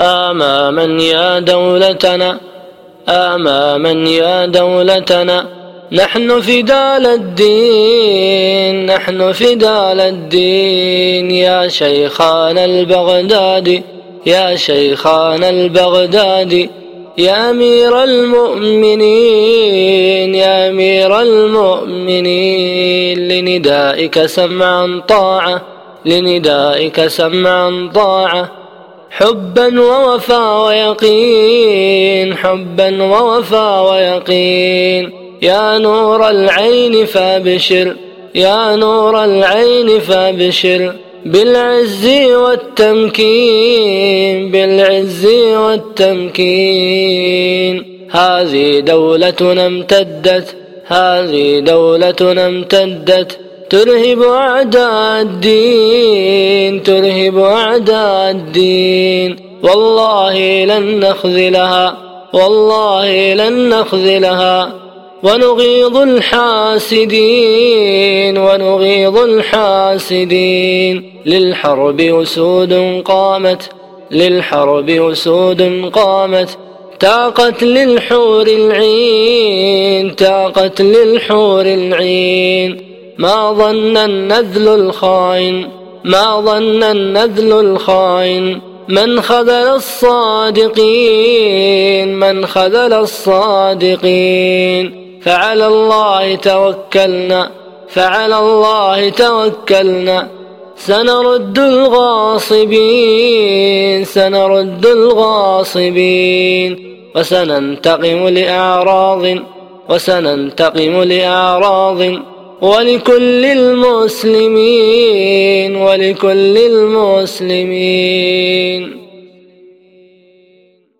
آماما يا دولتنا آماما يا دولتنا. نحن فدال الدين نحن فدال الدين. يا شيخان البغدادي يا شيخان البغدادي يا أمير المؤمنين يا أمير المؤمنين. لندائك سمعا طاعة لندائك سمعا طاعة. حبا ووفا ويقين حبا ووفا ويقين. يا نور العين فابشر يا نور العين فابشر. بالعز والتمكين بالعز والتمكين. هذه دولتنا امتدت هذه دولتنا امتدت. ترهب أعداء الدين. ترهب أعداء الدين والله لن نخذلها والله لن نخذلها. ونغيظ الحاسدين ونغيظ الحاسدين. للحرب أسود قامت للحرب أسود قامت. تاقت للحور العين تاقت للحور العين. ما ظن النذل الخائن ما ظن النذل الخائن من خذل الصادقين من خذل الصادقين. فعلى الله توكلنا فعلى الله توكلنا. سنرد الغاصبين سنرد الغاصبين. وسننتقم لأعراض وسننتقم لأعراض. ولكل المسلمين ولكل المسلمين.